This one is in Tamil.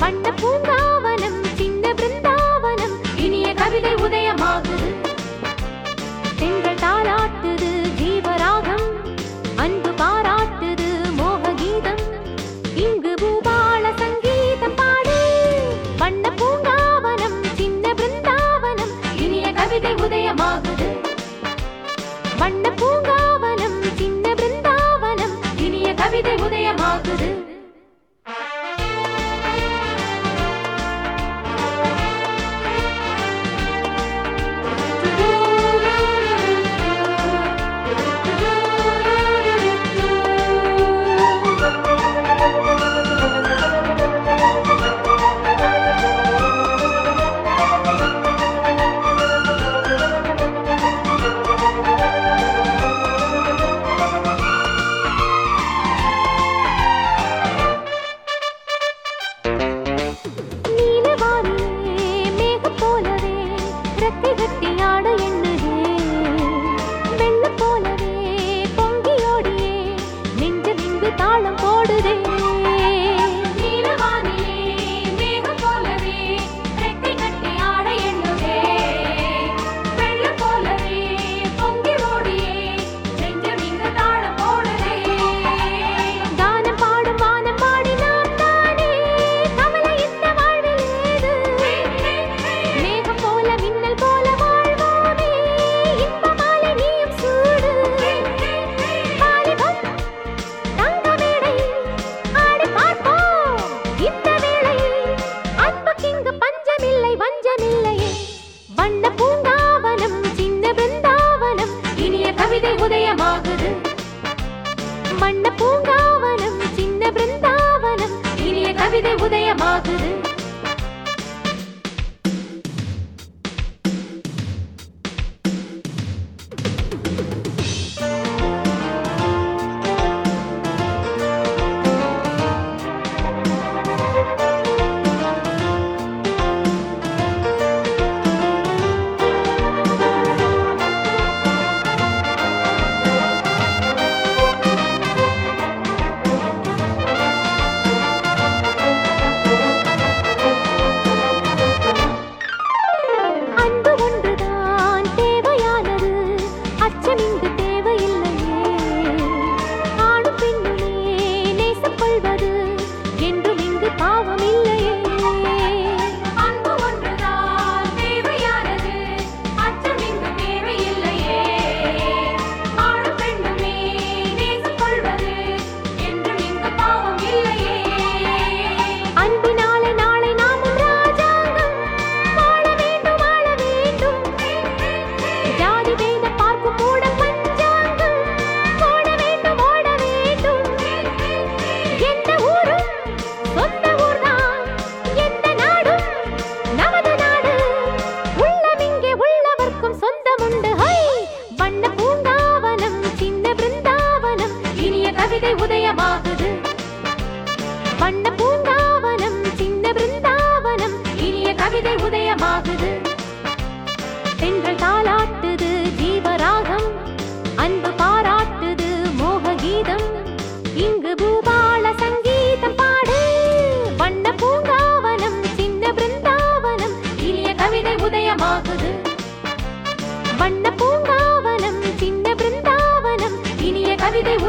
வண்ண பூங்காவனம் சின்ன பிருந்தாவனம் இனிய கவிதை உதயமாகுது. பெண்கள் தாளாட்டுது ஜீவராகம் அன்பு பாராட்டுது மோக கீதம் இங்கு பூபால சங்கீதம் பாடு. வண்ண பூங்காவனம் சின்ன பிருந்தாவனம் இனிய கவிதை உதயமாகுது. வண்ண பூங்காவனம் சின்ன பிருந்தாவனம் இனிய கவிதை உதயமாகுது. வெள்ள போலவே பொங்கியோடியே ஓடியே நின்று தாளம் போடுதே. இனிய கவிதை உதயமாகுது. மண்ண பூங்காவனம் சின்ன பிருந்தாவனம் இனிய கவிதை உதயம் பூங்காவனம் சின்ன பிருந்தாவனம் இனிய கவிதை உதயமாகுது. வண்ண பூந்தாவனம் சின்ன பிருந்தாவனம் இனிய கவிதை உதயமாகுது. பெண்கள் தாளாட்டுது ஜீவராகம் அன்பு பாராட்டுது மோக கீதம் இங்கு பூபால சங்கீதம் பாடு. வண்ண பூங்காவனம் சின்ன பிருந்தாவனம் இனிய கவிதை உதயமாகுது. வண்ண பூங்காவனம்